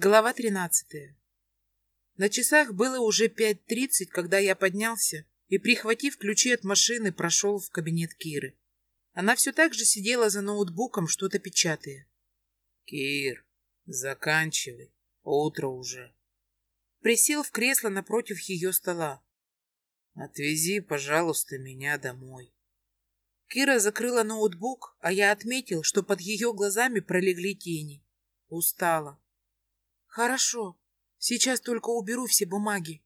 Глава 13. На часах было уже 5.30, когда я поднялся и, прихватив ключи от машины, прошел в кабинет Киры. Она все так же сидела за ноутбуком, что-то печатая. «Кир, заканчивай. Утро уже». Присел в кресло напротив ее стола. «Отвези, пожалуйста, меня домой». Кира закрыла ноутбук, а я отметил, что под ее глазами пролегли тени. Устала. Хорошо. Сейчас только уберу все бумаги.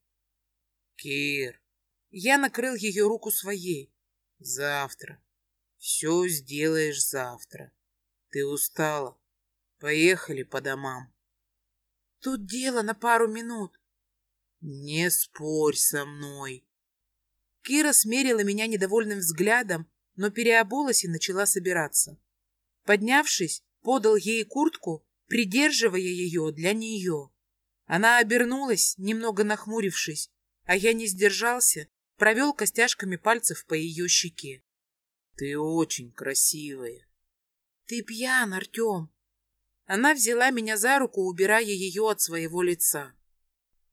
Кир. Я накрыл ее руку своей. Завтра. Все сделаешь завтра. Ты устала. Поехали по домам. Тут дело на пару минут. Не спорь со мной. Кира смерила меня недовольным взглядом, но переобулась и начала собираться. Поднявшись, подал ей куртку придерживая ее для нее. Она обернулась, немного нахмурившись, а я не сдержался, провел костяшками пальцев по ее щеке. «Ты очень красивая». «Ты пьян, Артем». Она взяла меня за руку, убирая ее от своего лица.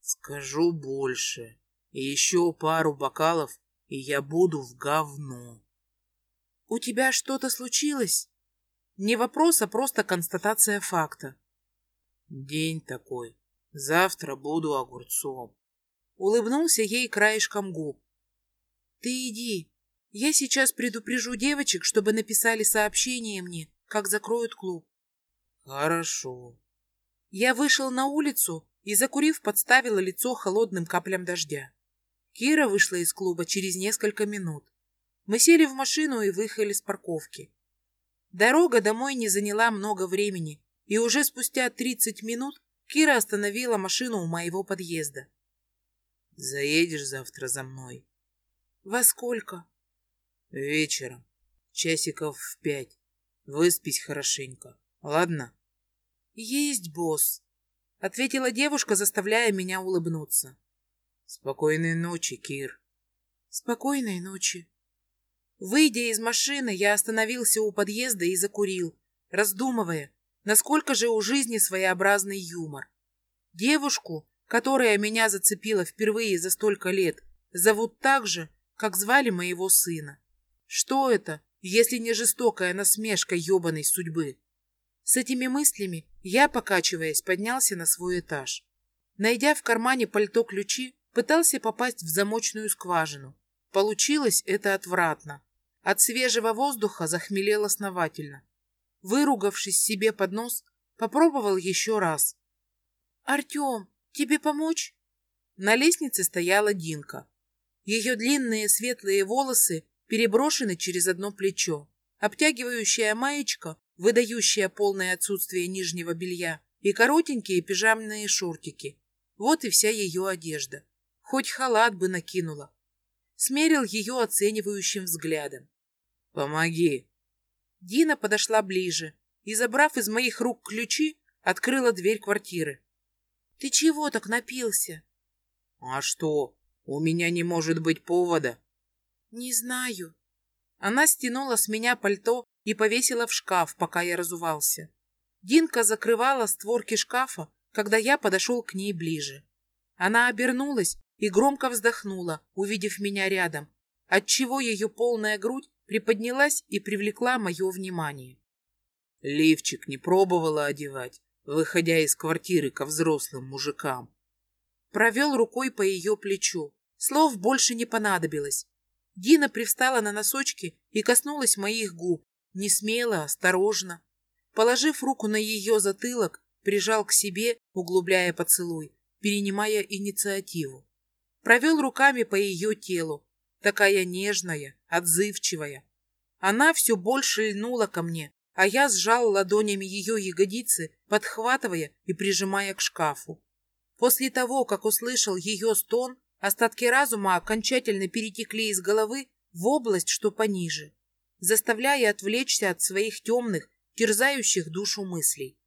«Скажу больше. И еще пару бокалов, и я буду в говно». «У тебя что-то случилось?» Не вопрос, а просто констатация факта. День такой. Завтра буду огурцом. Улыбнулся ей краешком губ. Ты иди. Я сейчас предупрежу девочек, чтобы написали сообщение мне, как закроют клуб. Хорошо. Я вышел на улицу и, закурив, подставила лицо холодным каплям дождя. Кира вышла из клуба через несколько минут. Мы сели в машину и выехали с парковки. Дорога домой не заняла много времени, и уже спустя 30 минут Кира остановила машину у моего подъезда. «Заедешь завтра за мной?» «Во сколько?» «Вечером. Часиков в пять. Выспись хорошенько. Ладно?» «Есть, босс», — ответила девушка, заставляя меня улыбнуться. «Спокойной ночи, Кир». «Спокойной ночи». Выйдя из машины, я остановился у подъезда и закурил, раздумывая, насколько же у жизни своеобразный юмор. Девушку, которая меня зацепила впервые за столько лет, зовут так же, как звали моего сына. Что это, если не жестокая насмешка ебаной судьбы? С этими мыслями я, покачиваясь, поднялся на свой этаж. Найдя в кармане пальто ключи, пытался попасть в замочную скважину. Получилось это отвратно. От свежего воздуха захмелел основательно. Выругавшись себе под нос, попробовал еще раз. «Артем, тебе помочь?» На лестнице стояла Динка. Ее длинные светлые волосы переброшены через одно плечо. Обтягивающая маечка, выдающая полное отсутствие нижнего белья, и коротенькие пижамные шортики. Вот и вся ее одежда. Хоть халат бы накинула. Смерил ее оценивающим взглядом. «Помоги!» Дина подошла ближе и, забрав из моих рук ключи, открыла дверь квартиры. «Ты чего так напился?» «А что, у меня не может быть повода?» «Не знаю». Она стянула с меня пальто и повесила в шкаф, пока я разувался. Динка закрывала створки шкафа, когда я подошел к ней ближе. Она обернулась и громко вздохнула, увидев меня рядом, отчего ее полная грудь приподнялась и привлекла мое внимание. Лифчик не пробовала одевать, выходя из квартиры ко взрослым мужикам. Провел рукой по ее плечу. Слов больше не понадобилось. Дина привстала на носочки и коснулась моих губ, не смело, осторожно. Положив руку на ее затылок, прижал к себе, углубляя поцелуй, перенимая инициативу. Провел руками по ее телу, такая нежная, отзывчивая. Она все больше льнула ко мне, а я сжал ладонями ее ягодицы, подхватывая и прижимая к шкафу. После того, как услышал ее стон, остатки разума окончательно перетекли из головы в область, что пониже, заставляя отвлечься от своих темных, терзающих душу мыслей.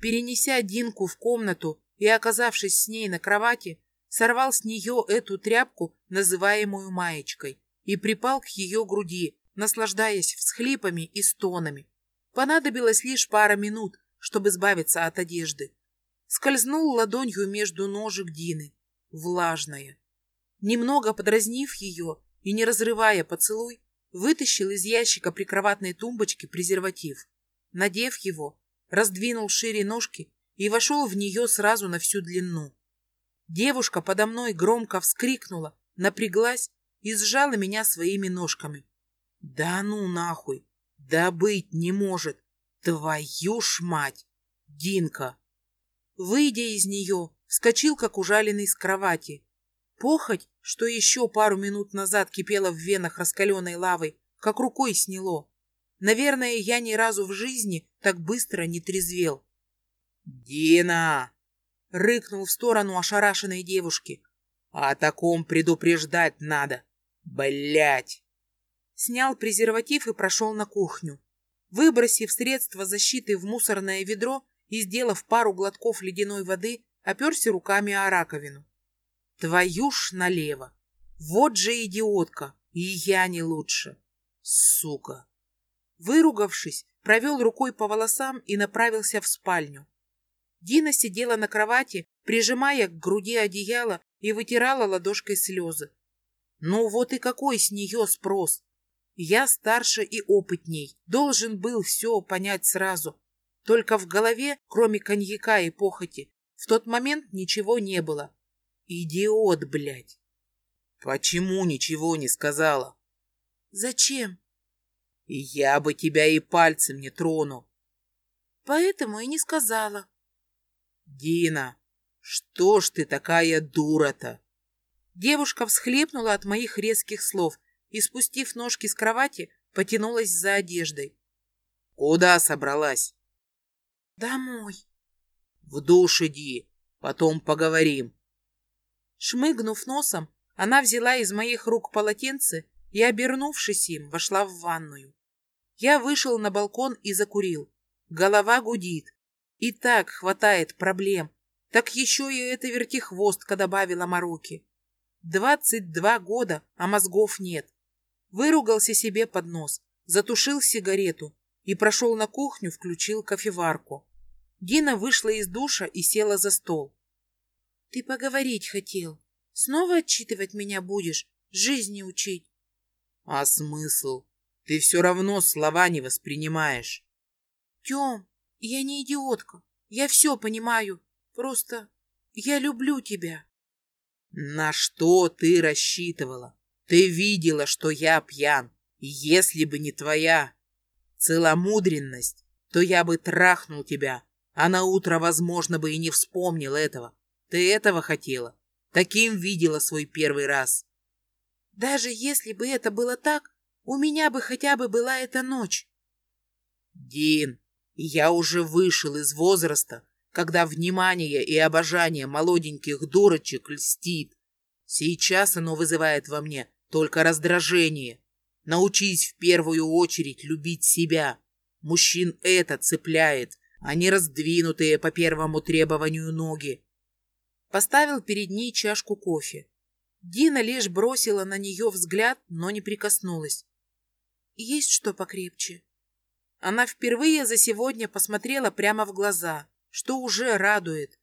Перенеся Динку в комнату и оказавшись с ней на кровати, сорвал с нее эту тряпку, называемую маечкой, и припал к ее груди, наслаждаясь всхлипами и стонами. Понадобилось лишь пара минут, чтобы избавиться от одежды. скользнул ладонью между ножек Дины, влажная. Немного подразнив ее и не разрывая поцелуй, вытащил из ящика прикроватной тумбочки презерватив. Надев его, раздвинул шире ножки и вошел в нее сразу на всю длину. Девушка подо мной громко вскрикнула, напряглась и сжала меня своими ножками. Да ну нахуй! Да быть не может! Твою ж мать! Динка! Выйдя из нее, вскочил, как ужаленный с кровати. Похоть, что еще пару минут назад кипела в венах раскаленной лавой, как рукой сняло. Наверное, я ни разу в жизни так быстро не трезвел. «Дина!» — рыкнул в сторону ошарашенной девушки. «О таком предупреждать надо! Блять!» Снял презерватив и прошел на кухню. Выбросив средства защиты в мусорное ведро, и, сделав пару глотков ледяной воды, оперся руками о раковину. Твою ж налево! Вот же идиотка! И я не лучше! Сука! Выругавшись, провел рукой по волосам и направился в спальню. Дина сидела на кровати, прижимая к груди одеяло и вытирала ладошкой слезы. Ну вот и какой с нее спрос? Я старше и опытней, должен был все понять сразу. Только в голове, кроме коньяка и похоти, в тот момент ничего не было. Идиот, блядь. Почему ничего не сказала? Зачем? Я бы тебя и пальцем не тронул. Поэтому и не сказала. Дина, что ж ты такая дура-то? Девушка всхлепнула от моих резких слов и, спустив ножки с кровати, потянулась за одеждой. Куда собралась? Домой. В душ иди, потом поговорим. Шмыгнув носом, она взяла из моих рук полотенце и, обернувшись им, вошла в ванную. Я вышел на балкон и закурил. Голова гудит. И так хватает проблем. Так еще и эта вертихвостка добавила мороки. Двадцать два года, а мозгов нет. Выругался себе под нос, затушил сигарету и прошел на кухню, включил кофеварку. Дина вышла из душа и села за стол. — Ты поговорить хотел. Снова отчитывать меня будешь, жизни учить? — А смысл? Ты все равно слова не воспринимаешь. — Тем, я не идиотка. Я все понимаю. Просто я люблю тебя. — На что ты рассчитывала? Ты видела, что я пьян. Если бы не твоя целомудренность, то я бы трахнул тебя, а на утро, возможно, бы и не вспомнил этого. Ты этого хотела? Таким видела свой первый раз. Даже если бы это было так, у меня бы хотя бы была эта ночь. Дин, я уже вышел из возраста, когда внимание и обожание молоденьких дурочек льстит. Сейчас оно вызывает во мне только раздражение. Научись в первую очередь любить себя. Мужчин это цепляет, а не раздвинутые по первому требованию ноги. Поставил перед ней чашку кофе. Дина лишь бросила на нее взгляд, но не прикоснулась. «Есть что покрепче?» Она впервые за сегодня посмотрела прямо в глаза, что уже радует.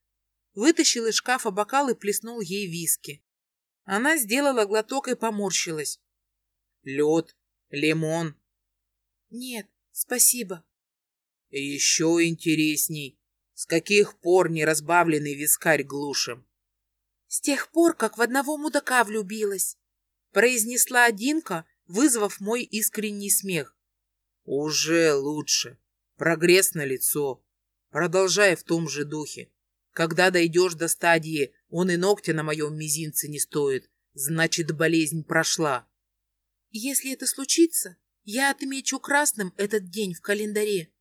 Вытащил из шкафа бокал и плеснул ей виски. Она сделала глоток и поморщилась. «Лед? Лимон?» «Нет, спасибо», еще интересней, с каких пор неразбавленный вискарь глушим? С тех пор, как в одного мудака влюбилась, произнесла Динка, вызвав мой искренний смех. Уже лучше. Прогресс на лицо. Продолжай в том же духе. Когда дойдешь до стадии «он и ногтя на моем мизинце не стоит», значит, болезнь прошла. Если это случится, я отмечу красным этот день в календаре.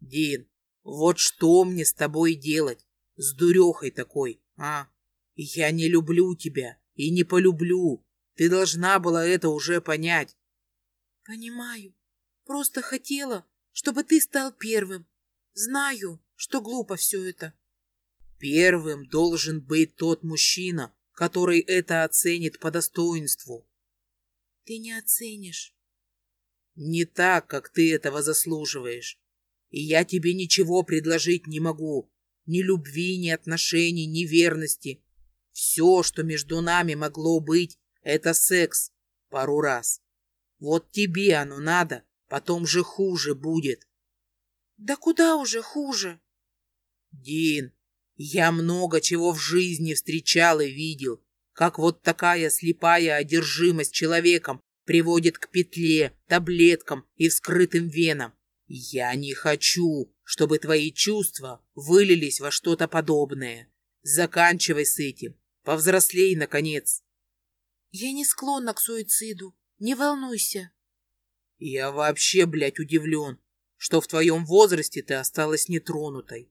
Дин, вот что мне с тобой делать? С дурехой такой, а? Я не люблю тебя и не полюблю. Ты должна была это уже понять. Понимаю. Просто хотела, чтобы ты стал первым. Знаю, что глупо все это. Первым должен быть тот мужчина, который это оценит по достоинству. Ты не оценишь. Не так, как ты этого заслуживаешь и я тебе ничего предложить не могу. Ни любви, ни отношений, ни верности. Все, что между нами могло быть, это секс. Пару раз. Вот тебе оно надо, потом же хуже будет. Да куда уже хуже? Дин, я много чего в жизни встречал и видел, как вот такая слепая одержимость человеком приводит к петле, таблеткам и вскрытым венам. Я не хочу, чтобы твои чувства вылились во что-то подобное. Заканчивай с этим. Повзрослей, наконец. Я не склонна к суициду. Не волнуйся. Я вообще, блядь, удивлен, что в твоем возрасте ты осталась нетронутой.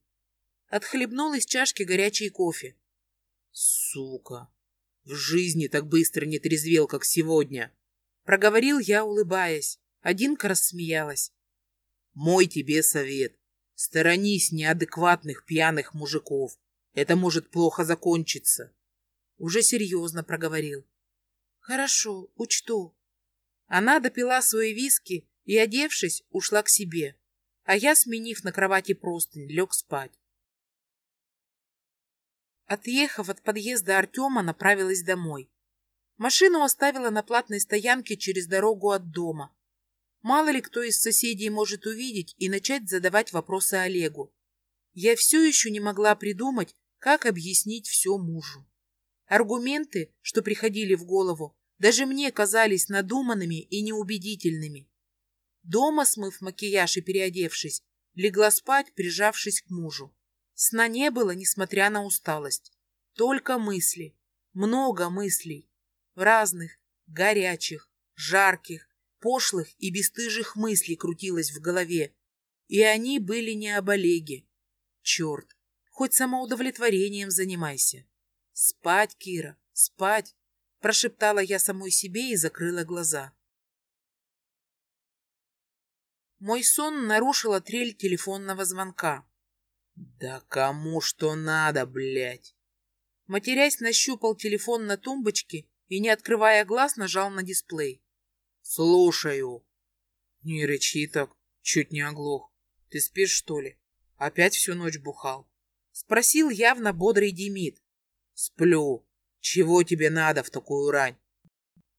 Отхлебнул из чашки горячий кофе. Сука, в жизни так быстро не трезвел, как сегодня. Проговорил я, улыбаясь. Одинка рассмеялась. Мой тебе совет. Сторонись неадекватных пьяных мужиков. Это может плохо закончиться. Уже серьезно проговорил. Хорошо, учту. Она допила свои виски и, одевшись, ушла к себе, а я, сменив на кровати простынь, лег спать. Отъехав от подъезда Артема, направилась домой. Машину оставила на платной стоянке через дорогу от дома. Мало ли кто из соседей может увидеть и начать задавать вопросы Олегу. Я все еще не могла придумать, как объяснить все мужу. Аргументы, что приходили в голову, даже мне казались надуманными и неубедительными. Дома, смыв макияж и переодевшись, легла спать, прижавшись к мужу. Сна не было, несмотря на усталость. Только мысли. Много мыслей. Разных, горячих, жарких, пошлых и бесстыжих мыслей крутилось в голове. И они были не об Олеге. Черт, хоть самоудовлетворением занимайся. Спать, Кира, спать, прошептала я самой себе и закрыла глаза. Мой сон нарушила трель телефонного звонка. Да кому что надо, блядь? Матерясь, нащупал телефон на тумбочке и, не открывая глаз, нажал на дисплей. Слушаю. Не рычи так, чуть не оглох. Ты спишь, что ли? Опять всю ночь бухал? Спросил явно бодрый Демид. Сплю. Чего тебе надо в такую рань?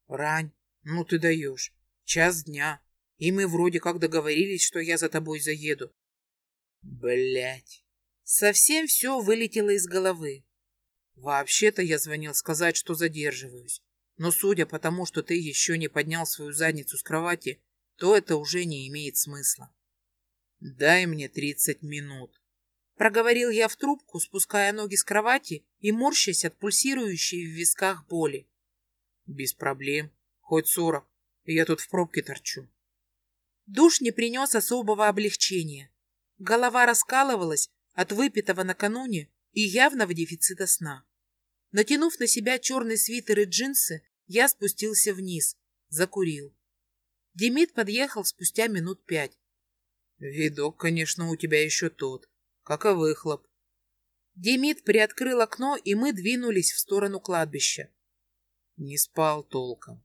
Рань? Ну ты даешь. Час дня. И мы вроде как договорились, что я за тобой заеду. Блять. Совсем все вылетело из головы. Вообще-то я звонил сказать, что задерживаюсь. Но судя по тому, что ты еще не поднял свою задницу с кровати, то это уже не имеет смысла. Дай мне тридцать минут. Проговорил я в трубку, спуская ноги с кровати и морщась от пульсирующей в висках боли. Без проблем. Хоть сорок. Я тут в пробке торчу. Душ не принес особого облегчения. Голова раскалывалась, от выпитого накануне и явного дефицита сна. Натянув на себя черный свитер и джинсы, я спустился вниз, закурил. Демид подъехал спустя минут пять. Видок, конечно, у тебя еще тот, как и выхлоп. Демид приоткрыл окно, и мы двинулись в сторону кладбища. Не спал толком.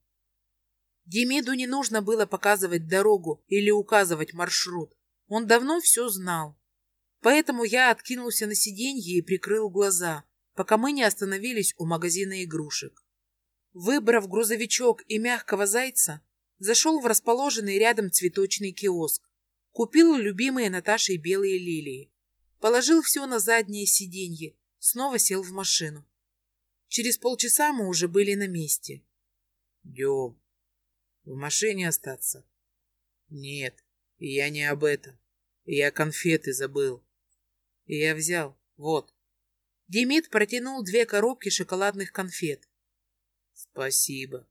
Демиду не нужно было показывать дорогу или указывать маршрут. Он давно все знал. Поэтому я откинулся на сиденье и прикрыл глаза, пока мы не остановились у магазина игрушек. Выбрав грузовичок и мягкого зайца, зашел в расположенный рядом цветочный киоск. Купил любимые Наташей белые лилии. Положил все на заднее сиденье, снова сел в машину. Через полчаса мы уже были на месте. Дем, в машине остаться? Нет, я не об этом. Я конфеты забыл. И я взял. Вот. Демид протянул две коробки шоколадных конфет. Спасибо.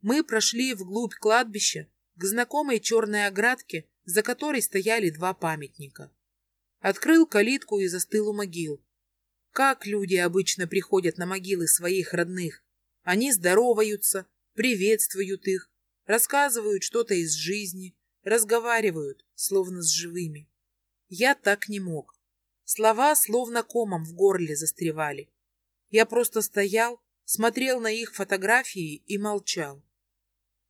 Мы прошли вглубь кладбища к знакомой черной оградке, за которой стояли два памятника. Открыл калитку и застыл у могил. Как люди обычно приходят на могилы своих родных? Они здороваются, приветствуют их, рассказывают что-то из жизни, разговаривают, словно с живыми. Я так не мог. Слова словно комом в горле застревали. Я просто стоял, смотрел на их фотографии и молчал.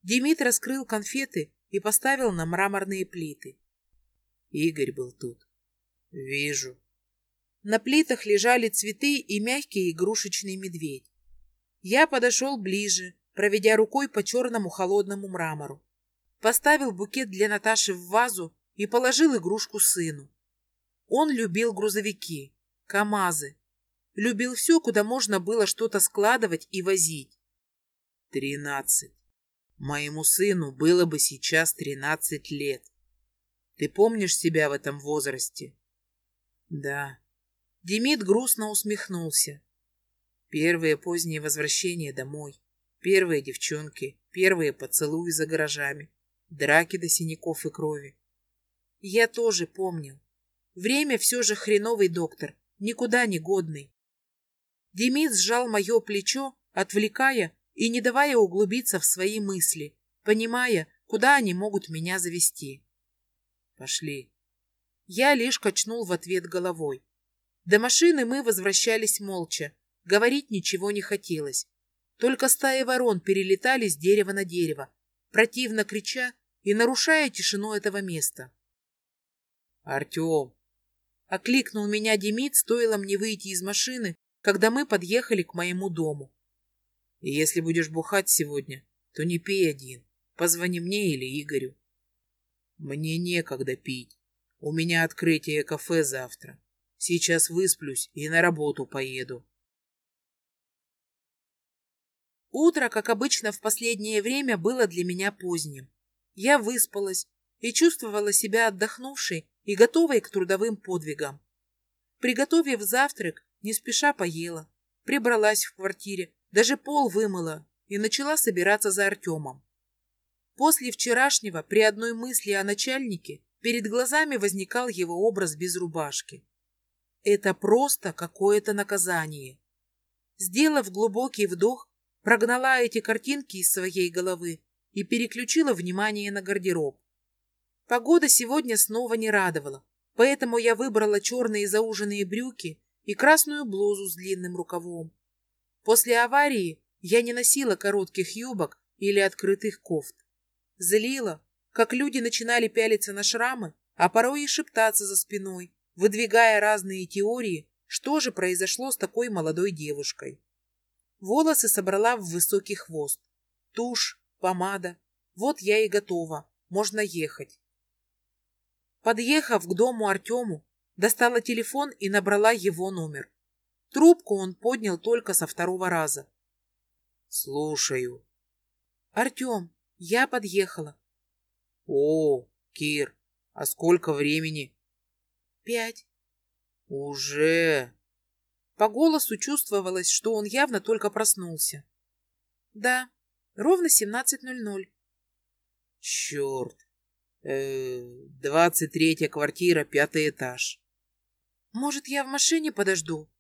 Демид раскрыл конфеты и поставил на мраморные плиты. Игорь был тут. Вижу. На плитах лежали цветы и мягкий игрушечный медведь. Я подошел ближе, проведя рукой по черному холодному мрамору. Поставил букет для Наташи в вазу и положил игрушку сыну. Он любил грузовики, КАМАЗы, любил все, куда можно было что-то складывать и возить. Тринадцать. Моему сыну было бы сейчас тринадцать лет. Ты помнишь себя в этом возрасте? Да. Демид грустно усмехнулся. Первые поздние возвращения домой, первые девчонки, первые поцелуи за гаражами, драки до синяков и крови. Я тоже помнил. Время все же хреновый доктор, никуда не годный. Демид сжал мое плечо, отвлекая и не давая углубиться в свои мысли, понимая, куда они могут меня завести. Пошли. Я лишь качнул в ответ головой. До машины мы возвращались молча. Говорить ничего не хотелось. Только стаи ворон перелетали с дерева на дерево, противно крича и нарушая тишину этого места. «Артем!» — окликнул меня Демид, стоило мне выйти из машины, когда мы подъехали к моему дому. И если будешь бухать сегодня, то не пей один. Позвони мне или Игорю. Мне некогда пить. У меня открытие кафе завтра. Сейчас высплюсь и на работу поеду. Утро, как обычно в последнее время, было для меня поздним. Я выспалась и чувствовала себя отдохнувшей и готовой к трудовым подвигам. Приготовив завтрак, не спеша поела, прибралась в квартире, даже пол вымыла и начала собираться за Артемом. После вчерашнего, при одной мысли о начальнике, перед глазами возникал его образ без рубашки. Это просто какое-то наказание. Сделав глубокий вдох, прогнала эти картинки из своей головы и переключила внимание на гардероб. Погода сегодня снова не радовала, поэтому я выбрала черные зауженные брюки и красную блузу с длинным рукавом. После аварии я не носила коротких юбок или открытых кофт. Злила, как люди начинали пялиться на шрамы, а порой и шептаться за спиной, выдвигая разные теории, что же произошло с такой молодой девушкой. Волосы собрала в высокий хвост. Тушь, помада. Вот я и готова. Можно ехать. Подъехав к дому Артему, достала телефон и набрала его номер. Трубку он поднял только со второго раза. «Слушаю». «Артем, я подъехала». «О, Кир, а сколько времени?» «Пять». «Уже?» По голосу чувствовалось, что он явно только проснулся. «Да, ровно 17.00». «Черт! Э, двадцать третья квартира, пятый этаж». «Может, я в машине подожду?»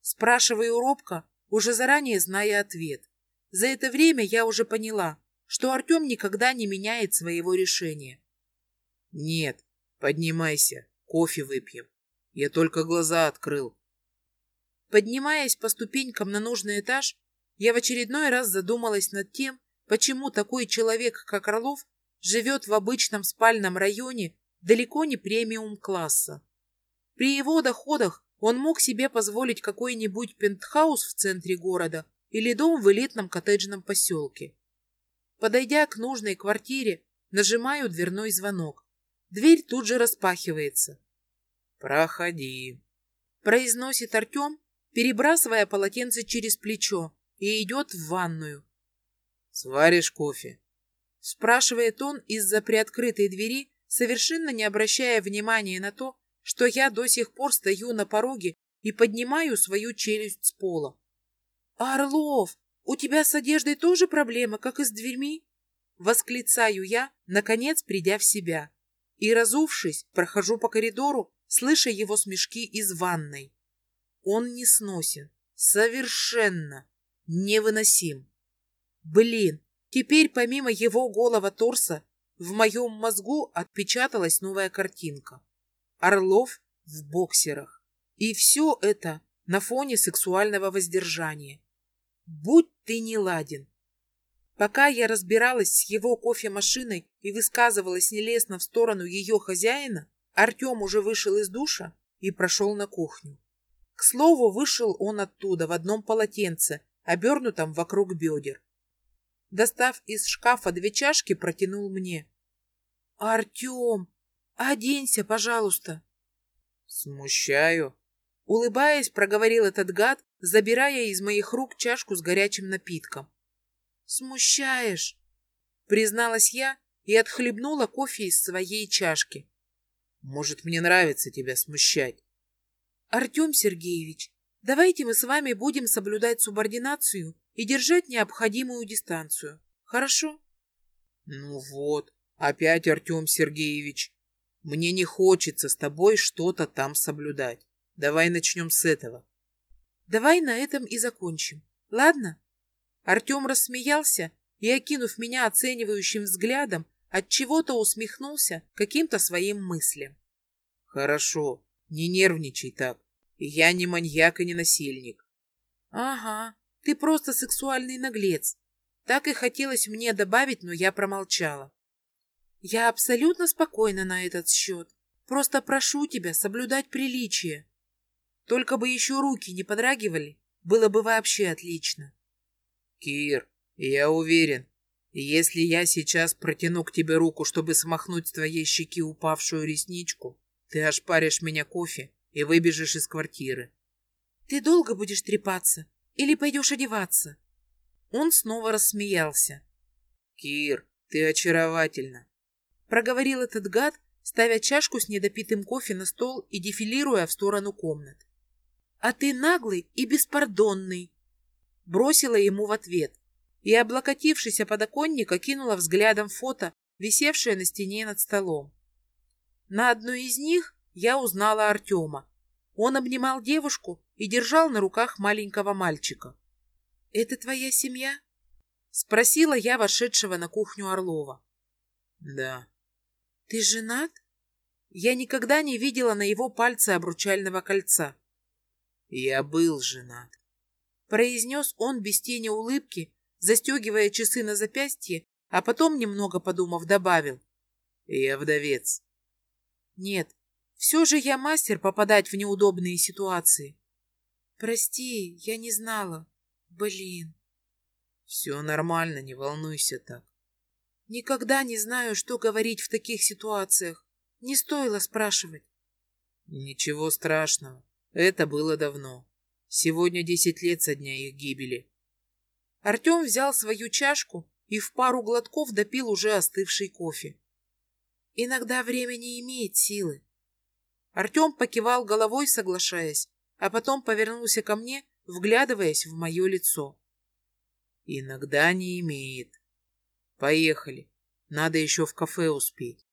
Спрашиваю робко, уже заранее зная ответ. За это время я уже поняла, что Артем никогда не меняет своего решения. Нет, поднимайся, кофе выпьем. Я только глаза открыл. Поднимаясь по ступенькам на нужный этаж, я в очередной раз задумалась над тем, почему такой человек, как Орлов, живет в обычном спальном районе далеко не премиум-класса. При его доходах он мог себе позволить какой-нибудь пентхаус в центре города или дом в элитном коттеджном поселке. Подойдя к нужной квартире, нажимаю дверной звонок. Дверь тут же распахивается. «Проходи», — произносит Артем, перебрасывая полотенце через плечо, и идет в ванную. «Сваришь кофе?» — спрашивает он из-за приоткрытой двери, совершенно не обращая внимания на то, что я до сих пор стою на пороге и поднимаю свою челюсть с пола. «Орлов, у тебя с одеждой тоже проблема, как и с дверьми?» Восклицаю я, наконец придя в себя. И, разувшись, прохожу по коридору, слыша его смешки из ванной. Он не сносен. Совершенно невыносим. Блин, теперь помимо его голого торса в моем мозгу отпечаталась новая картинка. Орлов в боксерах. И все это на фоне сексуального воздержания. Будь ты не ладен. Пока я разбиралась с его кофемашиной и высказывалась нелестно в сторону ее хозяина, Артем уже вышел из душа и прошел на кухню. К слову, вышел он оттуда в одном полотенце, обернутом вокруг бедер. Достав из шкафа две чашки, протянул мне. «Артем, оденься, пожалуйста». «Смущаю?» Улыбаясь, проговорил этот гад, забирая из моих рук чашку с горячим напитком. «Смущаешь», — призналась я и отхлебнула кофе из своей чашки. «Может, мне нравится тебя смущать?» «Артем Сергеевич, давайте мы с вами будем соблюдать субординацию и держать необходимую дистанцию. Хорошо?» «Ну вот, опять Артем Сергеевич. Мне не хочется с тобой что-то там соблюдать. Давай начнем с этого». «Давай на этом и закончим. Ладно?» Артем рассмеялся и, окинув меня оценивающим взглядом, от чего то усмехнулся каким-то своим мыслям. «Хорошо, не нервничай так. Я не маньяк и не насильник». «Ага, ты просто сексуальный наглец. Так и хотелось мне добавить, но я промолчала. Я абсолютно спокойна на этот счет. Просто прошу тебя соблюдать приличие. Только бы еще руки не подрагивали, было бы вообще отлично. Кир, я уверен, если я сейчас протяну к тебе руку, чтобы смахнуть с твоей щеки упавшую ресничку, ты ошпаришь меня кофе и выбежишь из квартиры. Ты долго будешь трепаться или пойдешь одеваться? Он снова рассмеялся. Кир, ты очаровательна. Проговорил этот гад, ставя чашку с недопитым кофе на стол и дефилируя в сторону комнат. А ты наглый и беспардонный. Бросила ему в ответ и, облокотившись о подоконник, окинула взглядом фото, висевшее на стене над столом. На одной из них я узнала Артема. Он обнимал девушку и держал на руках маленького мальчика. «Это твоя семья?» — спросила я вошедшего на кухню Орлова. «Да». «Ты женат?» Я никогда не видела на его пальце обручального кольца. «Я был женат», — произнес он без тени улыбки, застегивая часы на запястье, а потом, немного подумав, добавил. «Я вдовец». «Нет, все же я мастер попадать в неудобные ситуации». «Прости, я не знала. Блин». «Все нормально, не волнуйся так». «Никогда не знаю, что говорить в таких ситуациях. Не стоило спрашивать». «Ничего страшного. Это было давно. Сегодня десять лет со дня их гибели. Артем взял свою чашку и в пару глотков допил уже остывший кофе. Иногда время не имеет силы. Артем покивал головой, соглашаясь, а потом повернулся ко мне, вглядываясь в мое лицо. Иногда не имеет. Поехали. Надо еще в кафе успеть.